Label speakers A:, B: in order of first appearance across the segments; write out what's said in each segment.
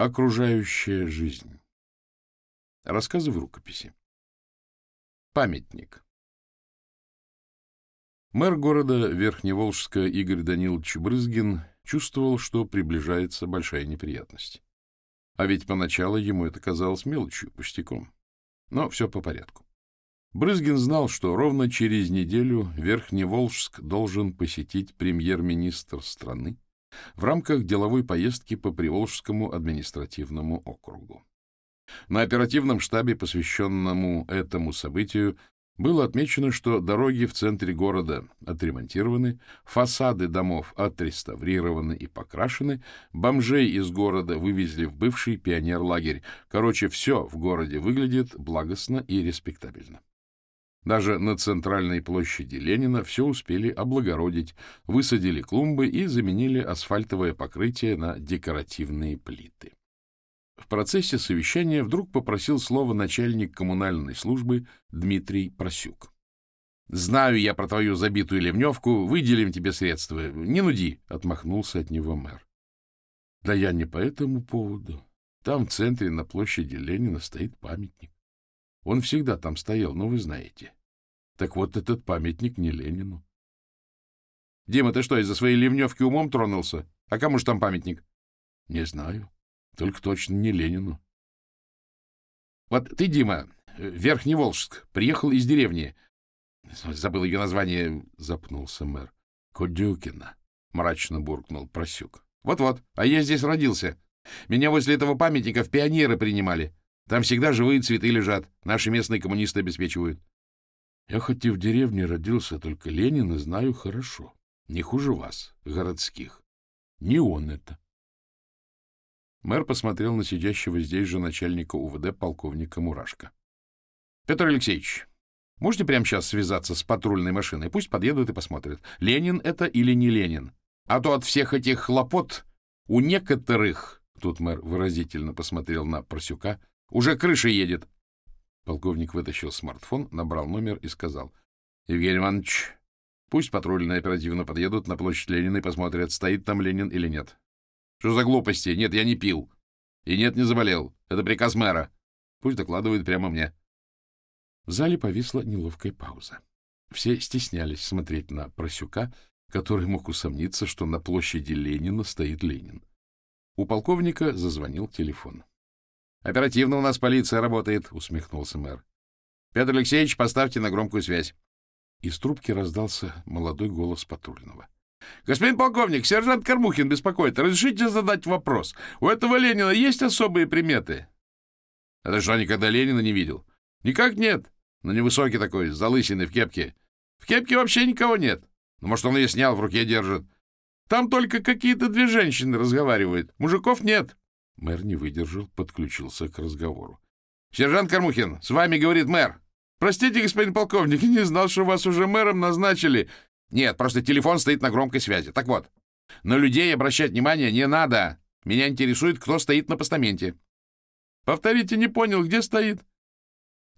A: Окружающая жизнь. Рассказы в рукописи. Памятник. Мэр города Верхневолжска Игорь Данилович Брызгин чувствовал, что приближается большая неприятность. А ведь поначалу ему это казалось мелочью, пустяком. Но все по порядку. Брызгин знал, что ровно через неделю Верхневолжск должен посетить премьер-министр страны в рамках деловой поездки по Приволжскому административному округу. На оперативном штабе, посвященному этому событию, было отмечено, что дороги в центре города отремонтированы, фасады домов отреставрированы и покрашены, бомжей из города вывезли в бывший пионерлагерь. Короче, все в городе выглядит благостно и респектабельно. Даже на центральной площади Ленина все успели облагородить, высадили клумбы и заменили асфальтовое покрытие на декоративные плиты. В процессе совещания вдруг попросил слово начальник коммунальной службы Дмитрий Просюк. «Знаю я про твою забитую ливневку, выделим тебе средства. Не нуди!» — отмахнулся от него мэр. «Да я не по этому поводу. Там в центре на площади Ленина стоит памятник. Он всегда там стоял, ну, вы знаете. Так вот, этот памятник не Ленину. — Дима, ты что, из-за своей ливневки умом тронулся? А кому же там памятник? — Не знаю. Только точно не Ленину. — Вот ты, Дима, Верхний Волжск, приехал из деревни. Забыл ее название, запнулся мэр. — Кудюкина, — мрачно буркнул Просюк. Вот — Вот-вот, а я здесь родился. Меня возле этого памятника в пионеры принимали. Там всегда живые цветы лежат. Наши местные коммунисты обеспечивают. Я хоть и в деревне родился, только Ленина знаю хорошо. Не хуже вас, городских. Не он это. Мэр посмотрел на сидящего здесь же начальника УВД полковника Мурашко. — Петр Алексеевич, можете прямо сейчас связаться с патрульной машиной? Пусть подъедут и посмотрят, Ленин это или не Ленин. А то от всех этих хлопот у некоторых, тут мэр выразительно посмотрел на Просюка, уже крыша едет. Полковник вытащил смартфон, набрал номер и сказал. — Евгений Иванович, пусть патрульные оперативно подъедут на площадь Ленина и посмотрят, стоит там Ленин или нет. — Что за глупости? Нет, я не пил. И нет, не заболел. Это приказ мэра. Пусть докладывают прямо мне. В зале повисла неловкая пауза. Все стеснялись смотреть на Просюка, который мог усомниться, что на площади Ленина стоит Ленин. У полковника зазвонил телефон. — Оперативно у нас полиция работает, — усмехнулся мэр. — Петр Алексеевич, поставьте на громкую связь. Из трубки раздался молодой голос патрульного. — Господин полковник, сержант Кормухин беспокоит. Разрешите задать вопрос. У этого Ленина есть особые приметы? — Это что, никогда Ленина не видел? — Никак нет. Но невысокий такой, с в кепке. В кепке вообще никого нет. Ну, может, он ее снял, в руке держит. Там только какие-то две женщины разговаривают. Мужиков нет. Мэр не выдержал, подключился к разговору. — Сержант Кормухин, с вами говорит мэр. Простите, господин полковник, не знал, что вас уже мэром назначили. Нет, просто телефон стоит на громкой связи. Так вот, на людей обращать внимание не надо. Меня интересует, кто стоит на постаменте. Повторите, не понял, где стоит?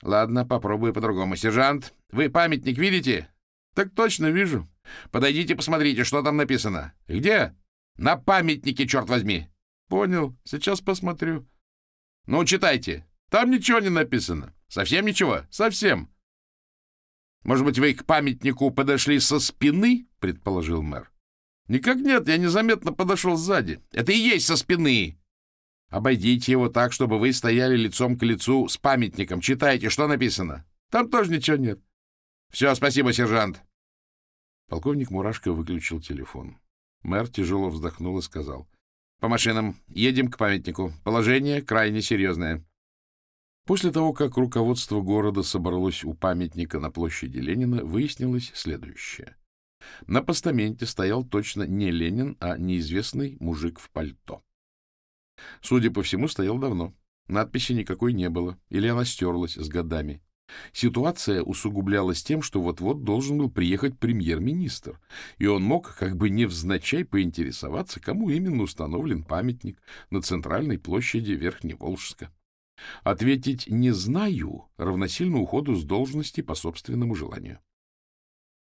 A: Ладно, попробую по-другому. Сержант, вы памятник видите? Так точно вижу. Подойдите, посмотрите, что там написано. Где? На памятнике, черт возьми. Понял. Сейчас посмотрю. Ну, читайте. Там ничего не написано. Совсем ничего? Совсем. Может быть, вы к памятнику подошли со спины? Предположил мэр. Никак нет, я незаметно подошел сзади. Это и есть со спины. Обойдите его так, чтобы вы стояли лицом к лицу с памятником. Читайте, что написано. Там тоже ничего нет. Все, спасибо, сержант. Полковник Мурашко выключил телефон. Мэр тяжело вздохнул и сказал. По машинам. Едем к памятнику. Положение крайне серьезное. После того, как руководство города собралось у памятника на площади Ленина, выяснилось следующее. На постаменте стоял точно не Ленин, а неизвестный мужик в пальто. Судя по всему, стоял давно. Надписи никакой не было, или она стерлась с годами. Ситуация усугублялась тем, что вот-вот должен был приехать премьер-министр, и он мог как бы невзначай поинтересоваться, кому именно установлен памятник на центральной площади Верхневолжска. Ответить «не знаю» равносильно уходу с должности по собственному желанию.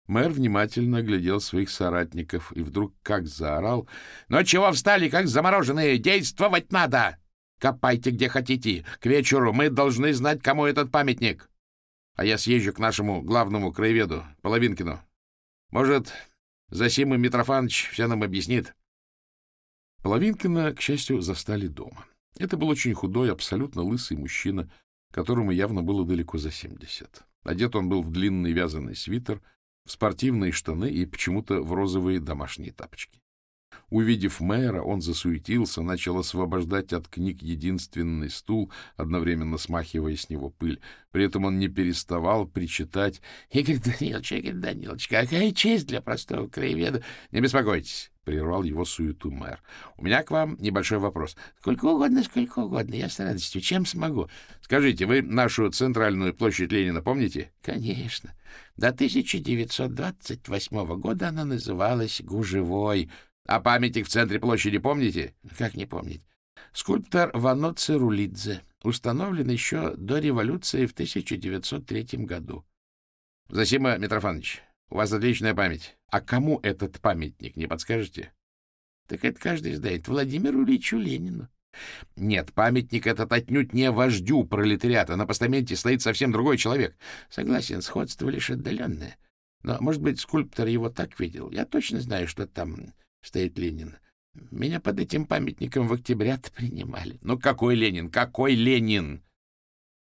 A: Мэр внимательно оглядел своих соратников и вдруг как заорал. «Ну чего встали, как замороженные? Действовать надо!
B: Копайте где хотите. К вечеру мы должны знать, кому этот памятник. А я съезжу к нашему главному краеведу, Половинкину. Может, Засимы Митрофанович все нам объяснит.
A: Половинкина, к счастью, застали дома. Это был очень худой, абсолютно лысый мужчина, которому явно было далеко за семьдесят. Одет он был в длинный вязаный свитер, в спортивные штаны и почему-то в розовые домашние тапочки. Увидев мэра, он засуетился, начал освобождать от книг единственный стул, одновременно смахивая с него пыль. При этом он не переставал причитать «Игорь Данилович, Игорь Данилович, какая честь для простого краеведа!» «Не беспокойтесь!» — прервал его суету мэр. — У меня к вам небольшой вопрос. — Сколько угодно, сколько угодно. Я с радостью. Чем смогу? — Скажите, вы нашу центральную площадь Ленина помните? — Конечно. До 1928 года она называлась Гужевой. А памятник в центре площади помните? Как не помнить? Скульптор Вано Цирулидзе установлен еще до революции в 1903 году. Засима Митрофанович, у вас отличная память. А кому этот памятник, не подскажете? Так это каждый знает. Владимиру Ильичу Ленину. Нет, памятник этот отнюдь не вождю пролетариата. На постаменте стоит совсем другой человек. Согласен, сходство лишь отдаленное. Но, может быть, скульптор его так видел. Я точно знаю, что там стоит Ленин. Меня под этим памятником в октября принимали. Ну какой Ленин? Какой Ленин?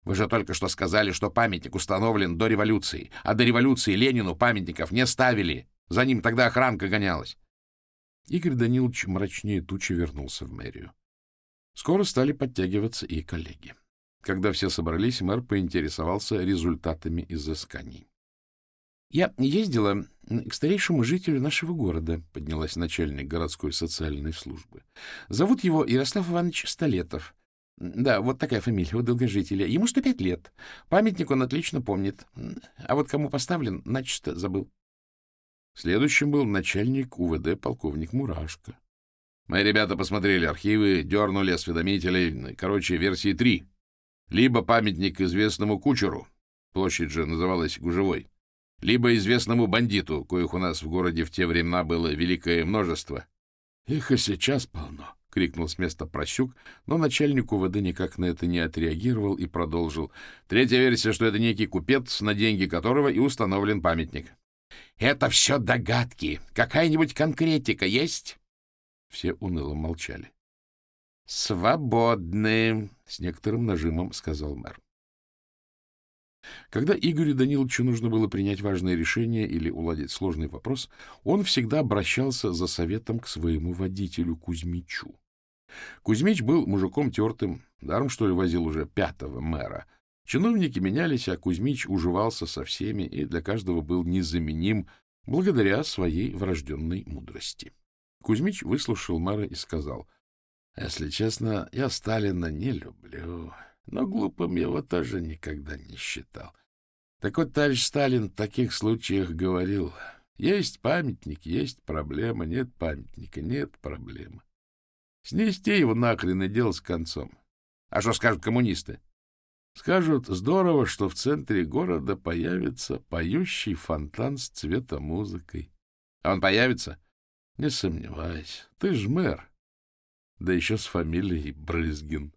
A: Вы же только что сказали, что памятник установлен до революции, а до революции Ленину памятников не ставили. За ним тогда охранка гонялась. Игорь Данилович мрачнее тучи вернулся в мэрию. Скоро стали подтягиваться и коллеги. Когда все собрались, мэр поинтересовался результатами изысканий. — Я ездила к старейшему жителю нашего города, — поднялась начальник городской социальной службы. — Зовут его Ярослав Иванович Столетов. Да, вот такая фамилия у долгожителя. Ему 105 лет. Памятник он отлично помнит. А вот кому поставлен, начисто забыл. Следующим был начальник УВД полковник Мурашко.
B: Мои ребята посмотрели архивы, дернули осведомителей. Короче, версии три. Либо памятник известному кучеру, площадь же называлась Гужевой, либо известному бандиту, коих у нас в городе в те времена было великое множество.
A: Их и сейчас полно. — крикнул с места Прощук, но начальник УВД никак на это не отреагировал и продолжил. Третья версия, что это некий купец, на деньги которого и установлен памятник. — Это все догадки. Какая-нибудь конкретика есть? Все уныло молчали. — Свободны, — с некоторым нажимом сказал мэр. Когда Игорю Даниловичу нужно было принять важное решение или уладить сложный вопрос, он всегда обращался за советом к своему водителю Кузьмичу. Кузьмич был мужиком тертым, даром, что ли, возил уже пятого мэра. Чиновники менялись, а Кузьмич уживался со всеми и для каждого был незаменим благодаря своей врожденной мудрости. Кузьмич выслушал мэра и сказал, — Если честно, я Сталина не люблю но глупым его тоже никогда не считал. Так вот, товарищ Сталин в таких случаях говорил, есть памятник, есть проблема, нет памятника, нет проблемы. Снести его нахрен и дело с концом. А что скажут коммунисты? Скажут, здорово, что в центре города появится поющий фонтан с цветомузыкой. А он появится? Не сомневайся. Ты ж мэр. Да еще с фамилией Брызгин.